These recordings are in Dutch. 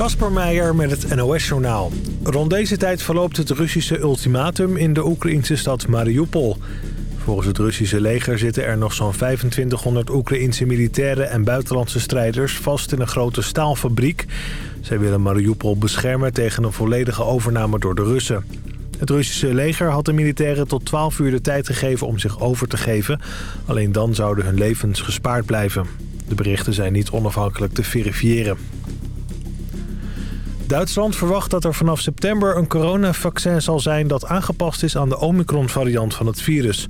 Kasper Meijer met het NOS-journaal. Rond deze tijd verloopt het Russische ultimatum in de Oekraïnse stad Mariupol. Volgens het Russische leger zitten er nog zo'n 2500 Oekraïnse militairen en buitenlandse strijders vast in een grote staalfabriek. Zij willen Mariupol beschermen tegen een volledige overname door de Russen. Het Russische leger had de militairen tot 12 uur de tijd gegeven om zich over te geven. Alleen dan zouden hun levens gespaard blijven. De berichten zijn niet onafhankelijk te verifiëren. Duitsland verwacht dat er vanaf september een coronavaccin zal zijn... dat aangepast is aan de Omicron-variant van het virus.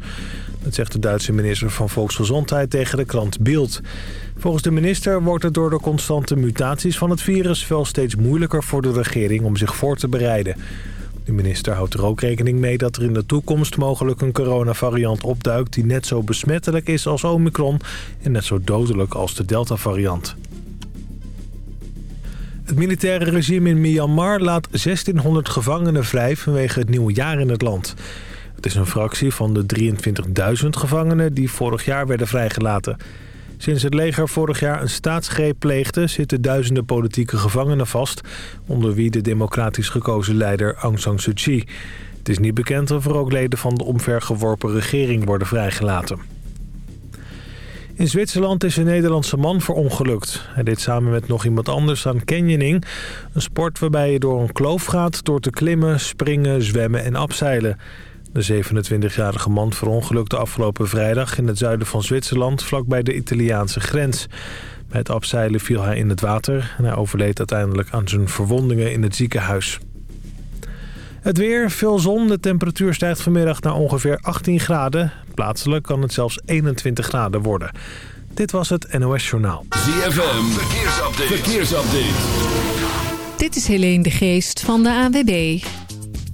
Dat zegt de Duitse minister van Volksgezondheid tegen de krant Bild. Volgens de minister wordt het door de constante mutaties van het virus... wel steeds moeilijker voor de regering om zich voor te bereiden. De minister houdt er ook rekening mee dat er in de toekomst mogelijk een coronavariant opduikt... die net zo besmettelijk is als Omicron en net zo dodelijk als de Delta-variant. Het militaire regime in Myanmar laat 1600 gevangenen vrij vanwege het nieuwe jaar in het land. Het is een fractie van de 23.000 gevangenen die vorig jaar werden vrijgelaten. Sinds het leger vorig jaar een staatsgreep pleegde... zitten duizenden politieke gevangenen vast... onder wie de democratisch gekozen leider Aung San Suu Kyi. Het is niet bekend of er ook leden van de omvergeworpen regering worden vrijgelaten. In Zwitserland is een Nederlandse man verongelukt. Hij deed samen met nog iemand anders aan canyoning. Een sport waarbij je door een kloof gaat door te klimmen, springen, zwemmen en afzeilen. De 27-jarige man verongelukte afgelopen vrijdag in het zuiden van Zwitserland... vlakbij de Italiaanse grens. Bij het afzeilen viel hij in het water... en hij overleed uiteindelijk aan zijn verwondingen in het ziekenhuis. Het weer, veel zon. De temperatuur stijgt vanmiddag naar ongeveer 18 graden. Plaatselijk kan het zelfs 21 graden worden. Dit was het NOS Journaal. ZFM, verkeersupdate. verkeersupdate. Dit is Helene de Geest van de AWB.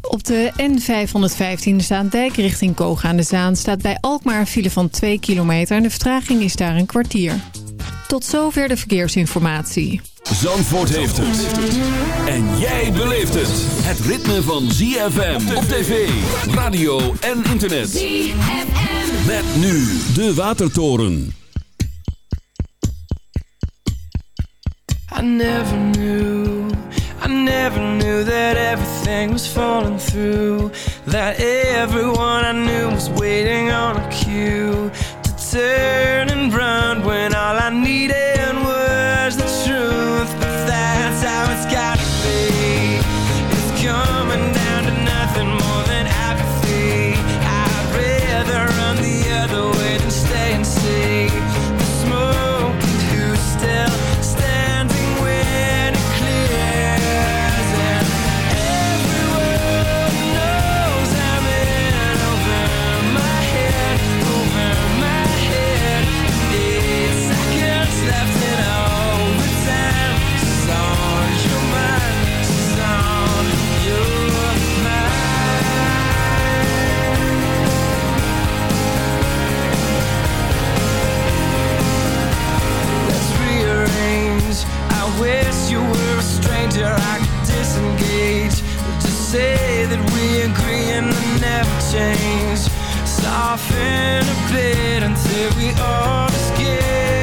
Op de N515 Zaandijk richting Koog aan de Zaan... staat bij Alkmaar een file van 2 kilometer... en de vertraging is daar een kwartier. Tot zover de verkeersinformatie. Zandvoort heeft het. En jij beleeft het. Het ritme van ZFM op tv, radio en internet. ZFM. Met nu de Watertoren. I never knew, I never knew that everything was falling through. That everyone I knew was waiting on a cue. turning round when all I needed and then never change. Soften a bit until we all get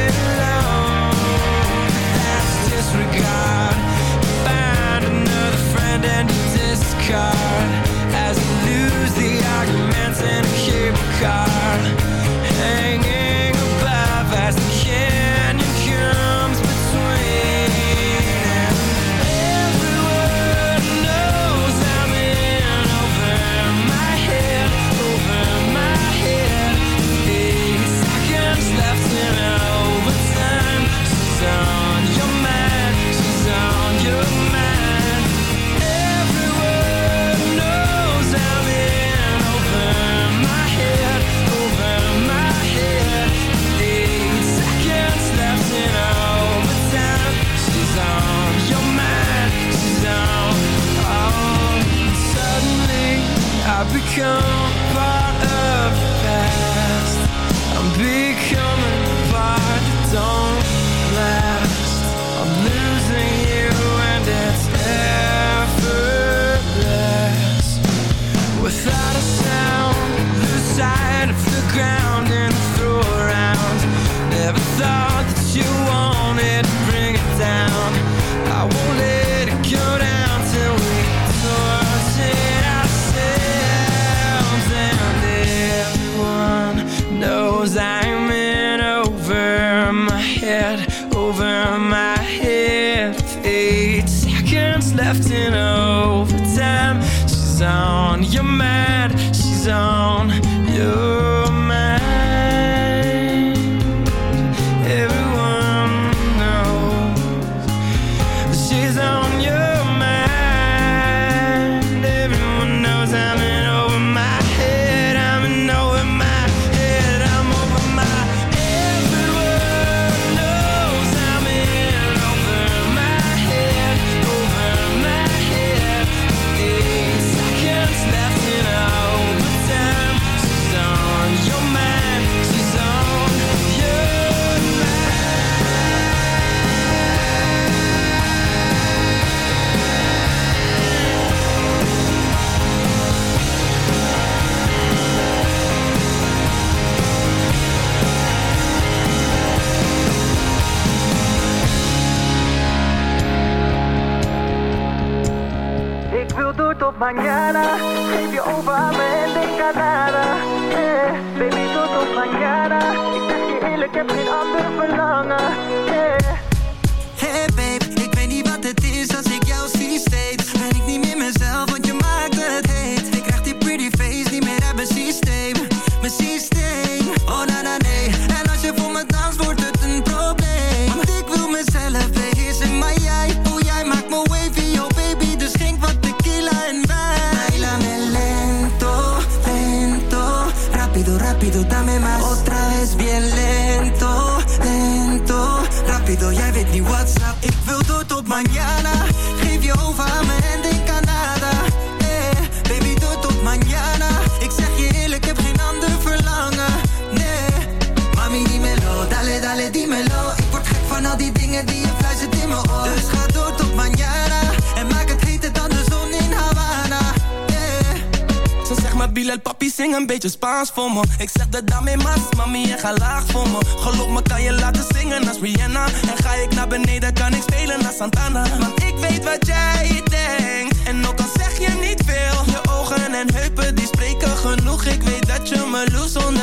Ik zeg dat daarmee mas, mami en ga laag voor me. Geloof me kan je laten zingen als Rihanna? En ga ik naar beneden kan ik spelen als Santana? Want ik weet wat jij denkt. En ook al zeg je niet veel Je ogen en heupen die spreken genoeg. Ik weet dat je me loest onder.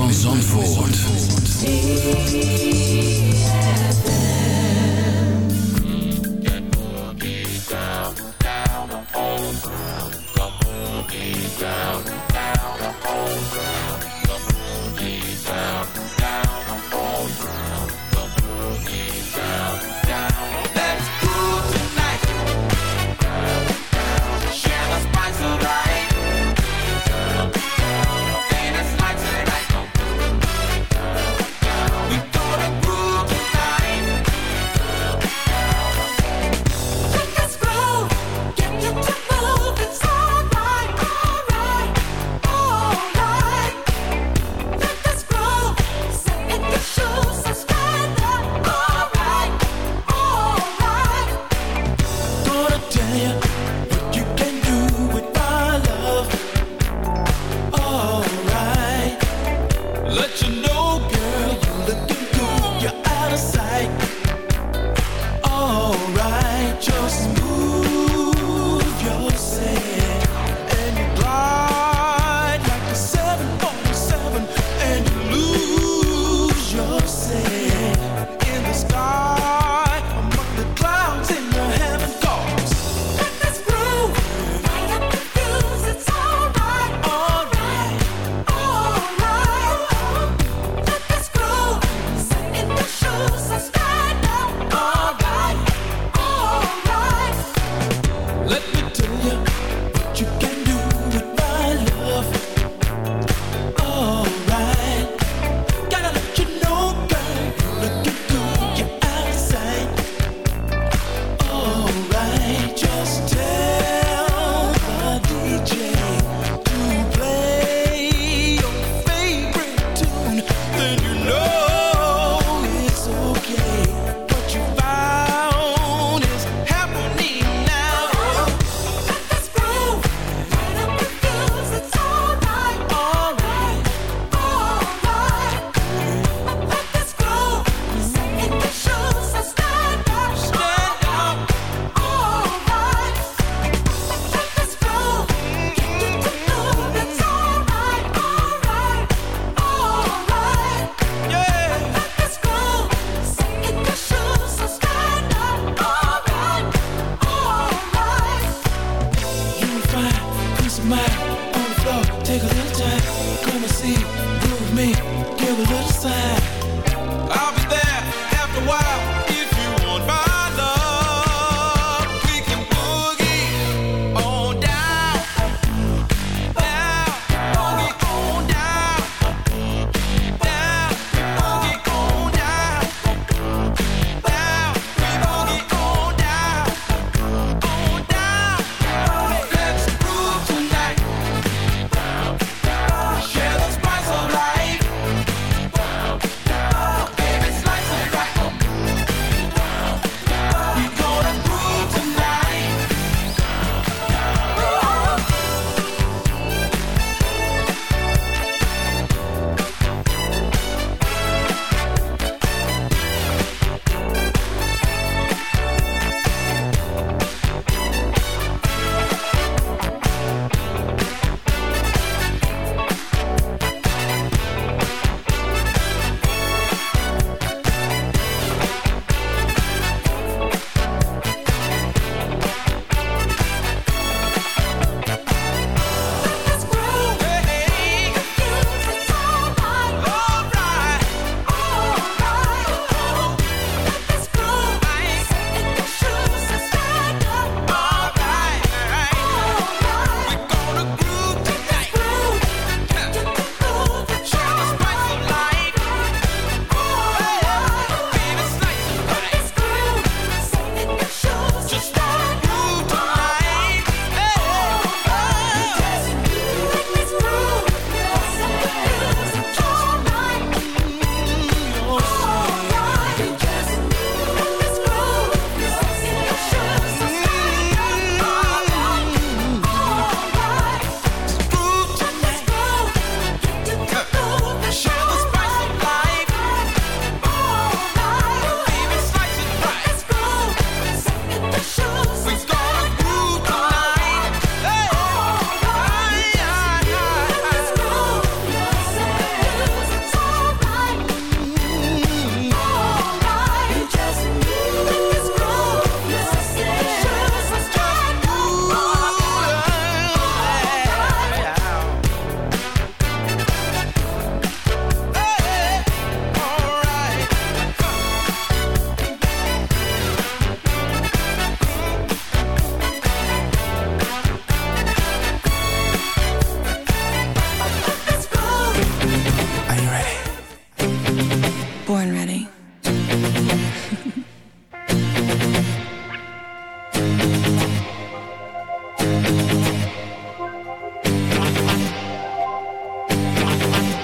Groove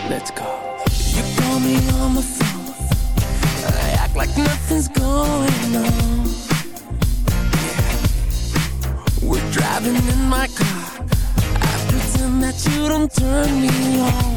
Let's go. You call me on the phone. I act like nothing's going on. We're driving in my car. I pretend that you don't turn me on.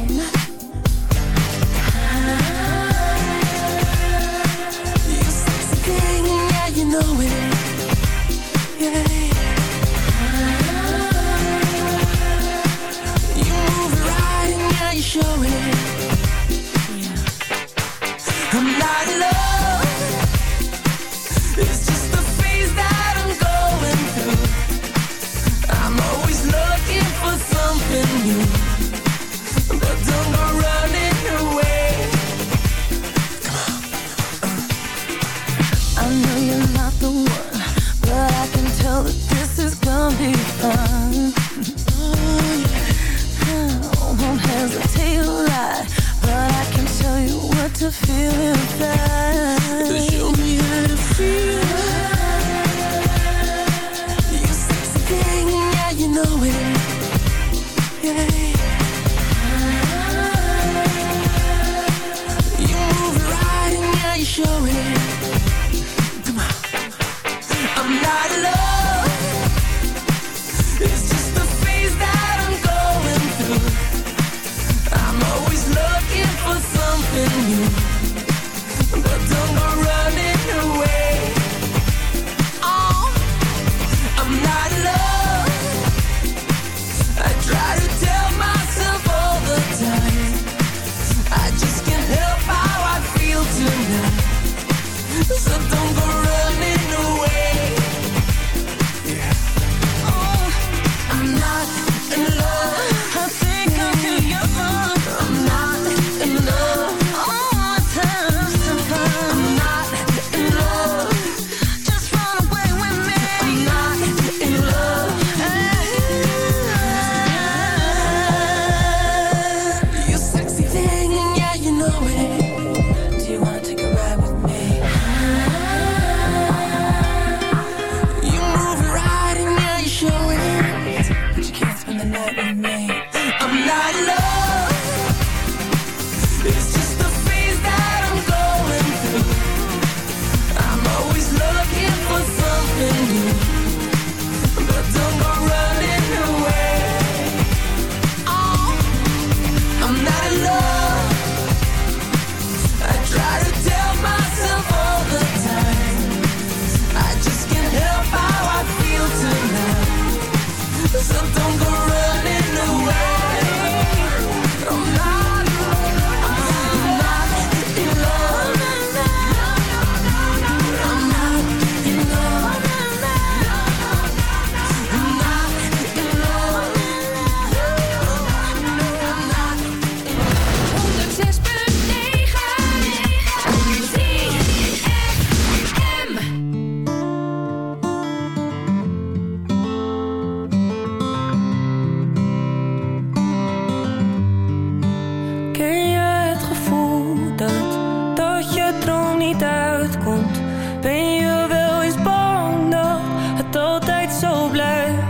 niet uitkomt. Ben je wel eens bang dat het altijd zo blijft?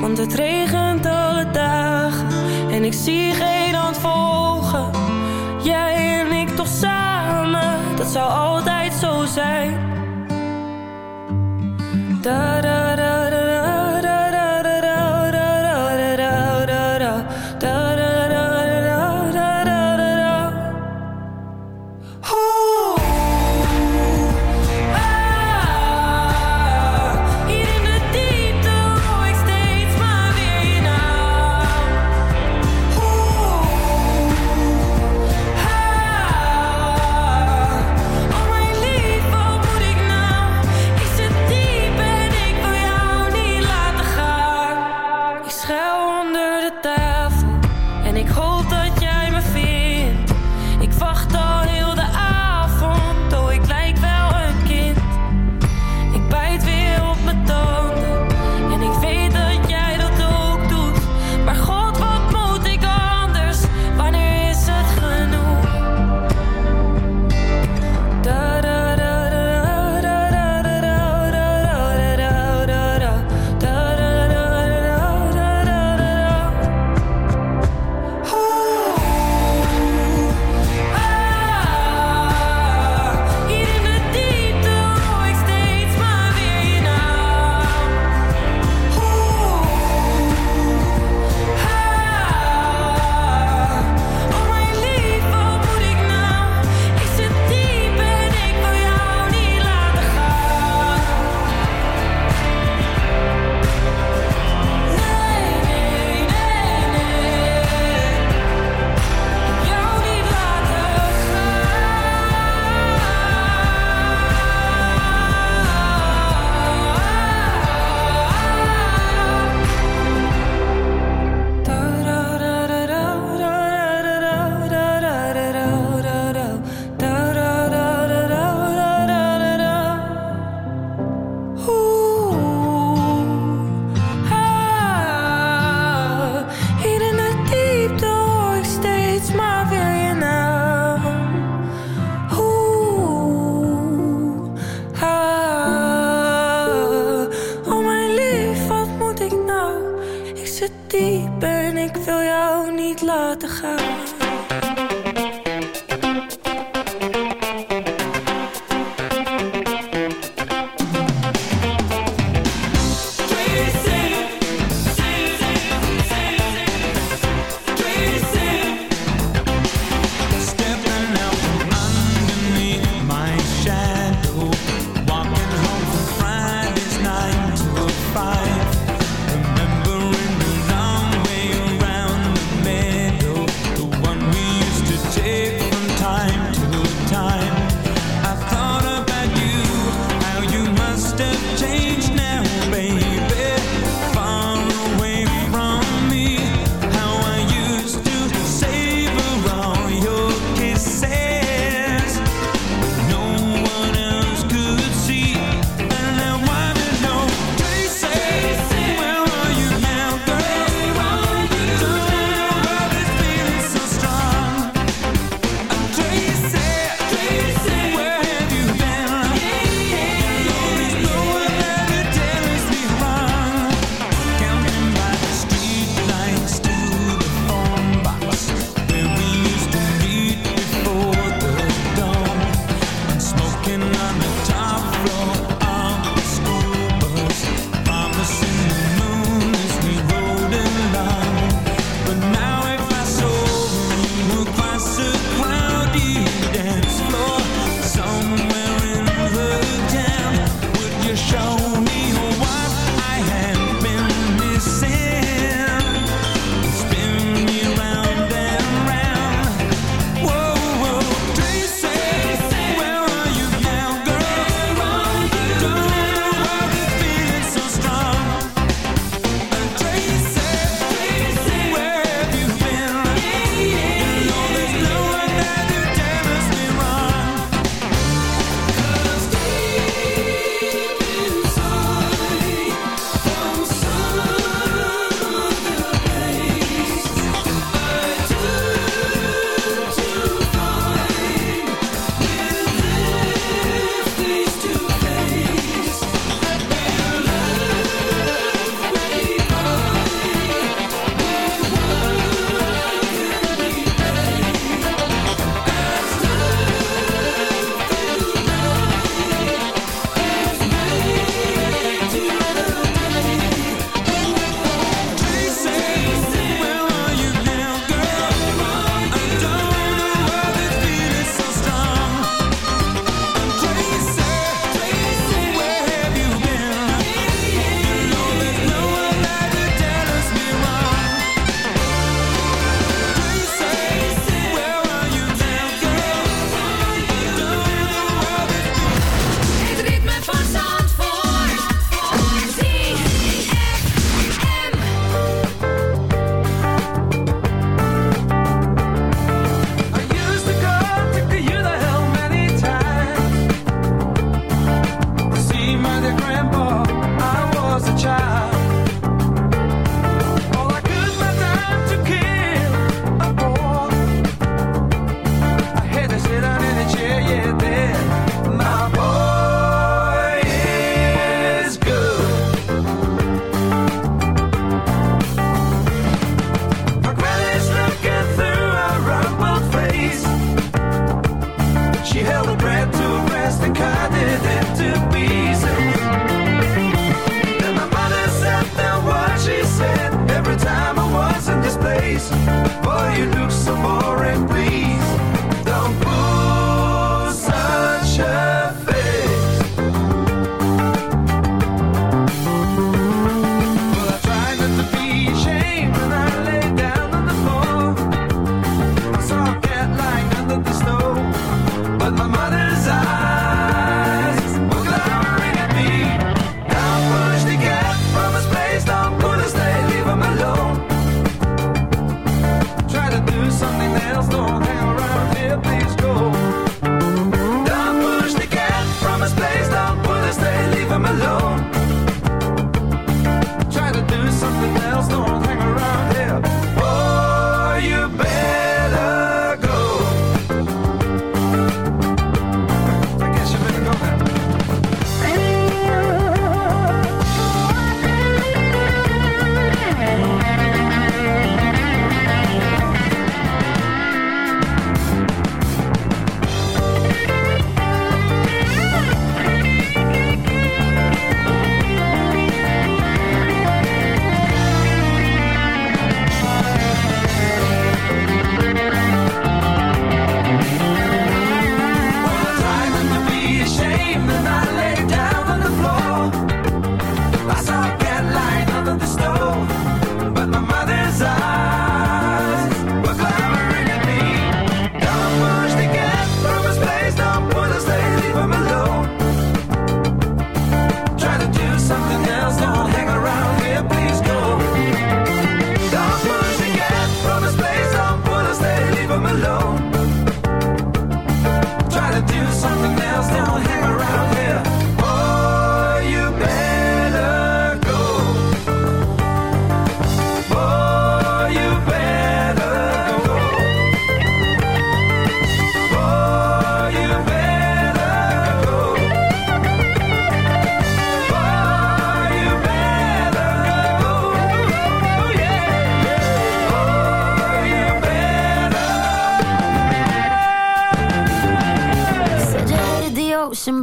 Want het regent alle dagen en ik zie geen hand volgen. Jij en ik toch samen, dat zou altijd zo zijn.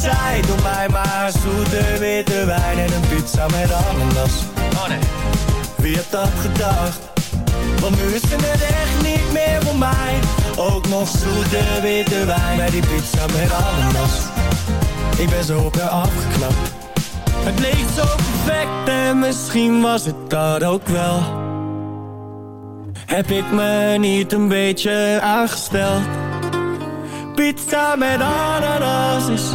perfect doordat ze zei Doe mij maar zoete witte wijn En een pizza met ananas. Oh nee. Wie had dat gedacht? Want nu is het echt niet meer voor mij. Ook nog zoete witte wijn Bij die pizza met ananas. Ik ben zo op haar afgeknapt. Het leek zo perfect En misschien was het dat ook wel. Heb ik me niet een beetje aangesteld? Pizza met ananas is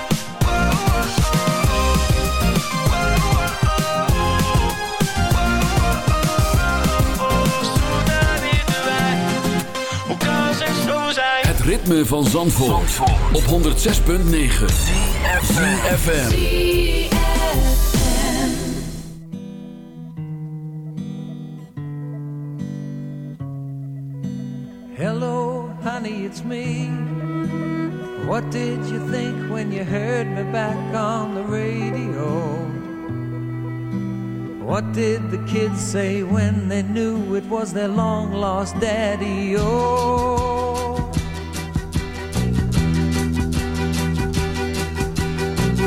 ritme van Zandvoort, op 106.9 FM. Hello, honey, it's me. What did you think when you heard me back on the radio? What did the kids say when they knew it was their long lost daddy? Oh,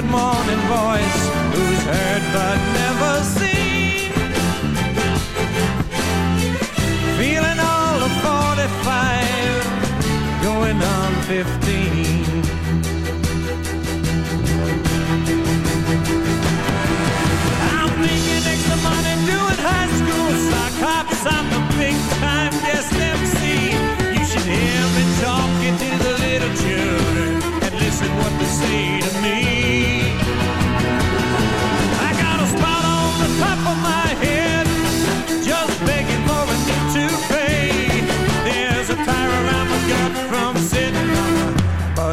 good morning voice who's heard but never seen. Feeling all of 45, going on 15. I'm making extra money doing high school sock. I'm the big time destiny.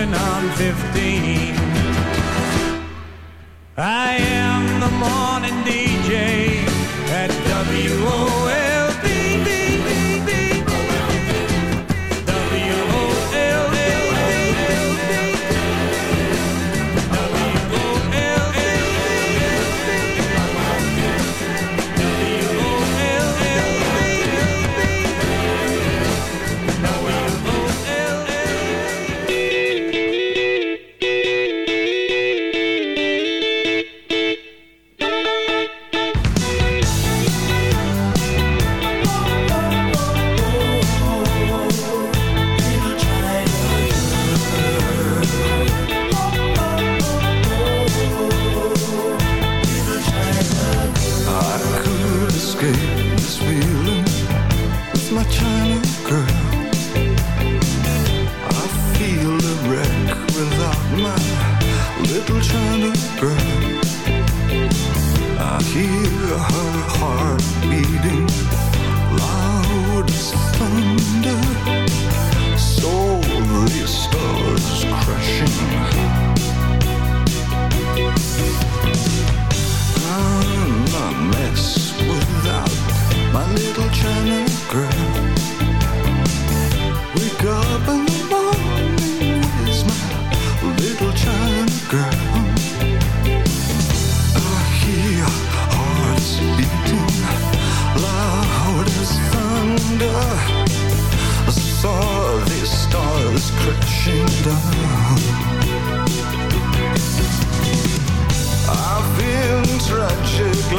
45 going on 15. I am the morning DJ at WOLD.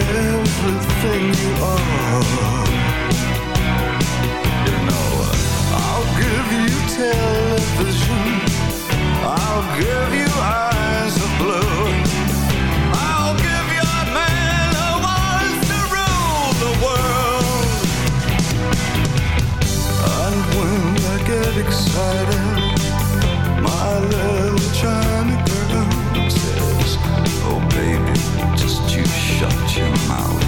Everything you are. You know, I'll give you television. I'll give you eyes of blue. I'll give you a man to rule the world. And when I get excited, shut your mouth.